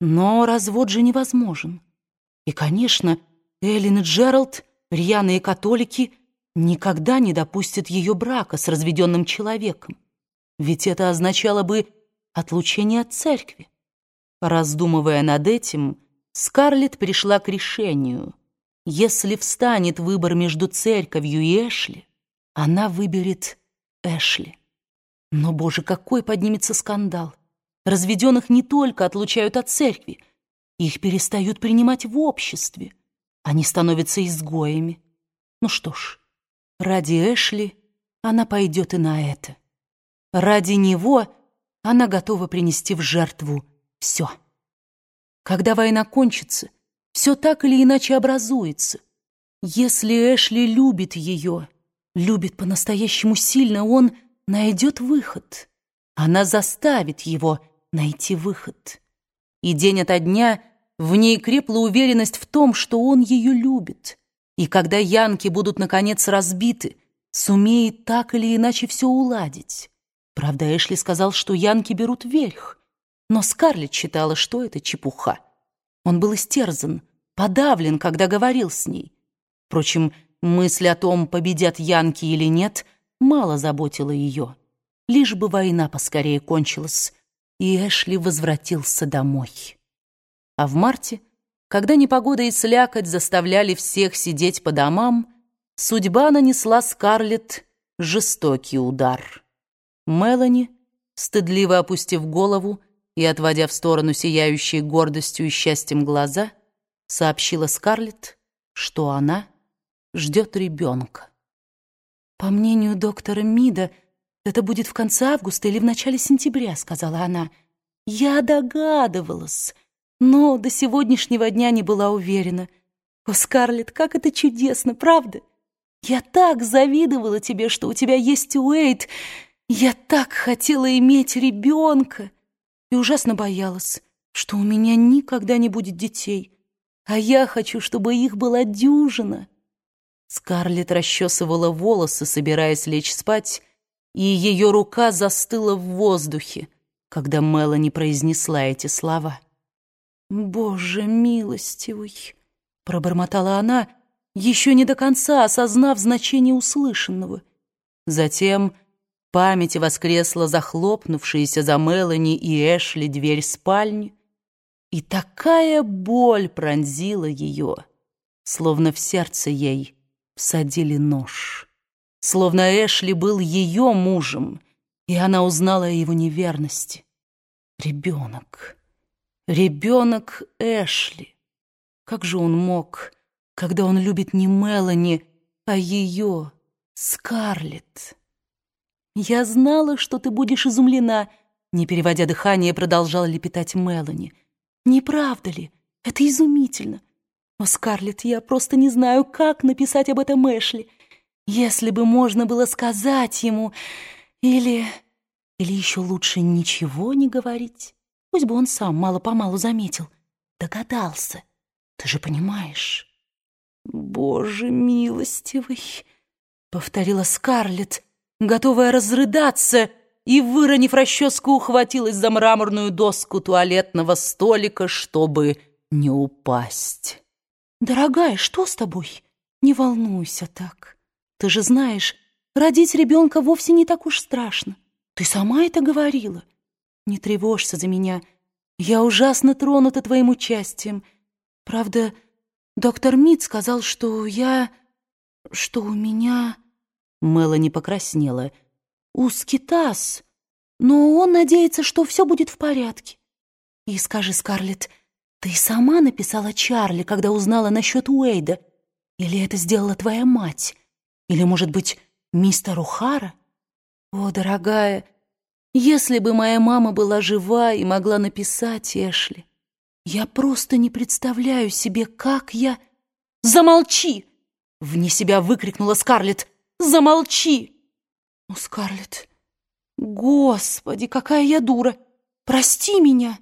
Но развод же невозможен. И, конечно, Эллен и Джеральд, рьяные католики, никогда не допустят ее брака с разведенным человеком. Ведь это означало бы отлучение от церкви. Раздумывая над этим, Скарлетт пришла к решению. Если встанет выбор между церковью и Эшли, она выберет Эшли. Но, боже, какой поднимется скандал! Разведенных не только отлучают от церкви, их перестают принимать в обществе. Они становятся изгоями. Ну что ж, ради Эшли она пойдет и на это. Ради него она готова принести в жертву все. Когда война кончится, все так или иначе образуется. Если Эшли любит ее, любит по-настоящему сильно, он найдет выход. Она заставит его найти выход. И день ото дня в ней крепла уверенность в том, что он ее любит. И когда янки будут, наконец, разбиты, сумеет так или иначе все уладить. Правда, Эшли сказал, что янки берут верх. Но Скарлетт считала, что это чепуха. Он был истерзан, подавлен, когда говорил с ней. Впрочем, мысль о том, победят янки или нет, мало заботила ее. Лишь бы война поскорее кончилась, и Эшли возвратился домой. А в марте, когда непогода и слякоть заставляли всех сидеть по домам, судьба нанесла Скарлетт жестокий удар. Мелани, стыдливо опустив голову, и, отводя в сторону сияющие гордостью и счастьем глаза, сообщила Скарлетт, что она ждет ребенка. «По мнению доктора Мида, это будет в конце августа или в начале сентября», — сказала она. «Я догадывалась, но до сегодняшнего дня не была уверена. О, Скарлетт, как это чудесно, правда? Я так завидовала тебе, что у тебя есть Уэйт. Я так хотела иметь ребенка» и ужасно боялась, что у меня никогда не будет детей, а я хочу, чтобы их была дюжина. Скарлетт расчесывала волосы, собираясь лечь спать, и ее рука застыла в воздухе, когда Мелани произнесла эти слова. «Боже милостивый!» — пробормотала она, еще не до конца осознав значение услышанного. Затем памяти воскресла захлопнувшаяся за Мелани и Эшли дверь спальни, и такая боль пронзила ее, словно в сердце ей всадили нож. Словно Эшли был ее мужем, и она узнала о его неверности. Ребенок, ребенок Эшли. Как же он мог, когда он любит не Мелани, а ее, Скарлетт? «Я знала, что ты будешь изумлена», — не переводя дыхание, продолжала лепетать Мелани. «Не правда ли? Это изумительно. О, Скарлетт, я просто не знаю, как написать об этом Эшли. Если бы можно было сказать ему... Или... Или еще лучше ничего не говорить. Пусть бы он сам мало-помалу заметил. Догадался. Ты же понимаешь». «Боже милостивый», — повторила Скарлетт, готовая разрыдаться, и, выронив расческу, ухватилась за мраморную доску туалетного столика, чтобы не упасть. «Дорогая, что с тобой? Не волнуйся так. Ты же знаешь, родить ребенка вовсе не так уж страшно. Ты сама это говорила. Не тревожься за меня. Я ужасно тронута твоим участием. Правда, доктор Мид сказал, что я... что у меня...» Мелани покраснела. «Ускитас, но он надеется, что все будет в порядке. И скажи, Скарлетт, ты сама написала Чарли, когда узнала насчет Уэйда? Или это сделала твоя мать? Или, может быть, мистер Ухара? О, дорогая, если бы моя мама была жива и могла написать Эшли, я просто не представляю себе, как я... Замолчи! Вне себя выкрикнула Скарлетт. Замолчи!» «Ну, Скарлетт, господи, какая я дура! Прости меня!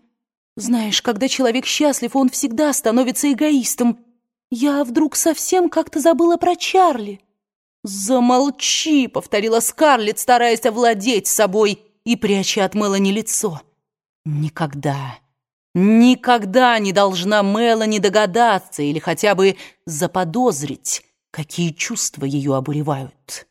Знаешь, когда человек счастлив, он всегда становится эгоистом. Я вдруг совсем как-то забыла про Чарли». «Замолчи!» — повторила Скарлетт, стараясь овладеть собой и пряча от Мелани лицо. «Никогда, Никогда не должна Мелани догадаться или хотя бы заподозрить, какие чувства ее обуревают.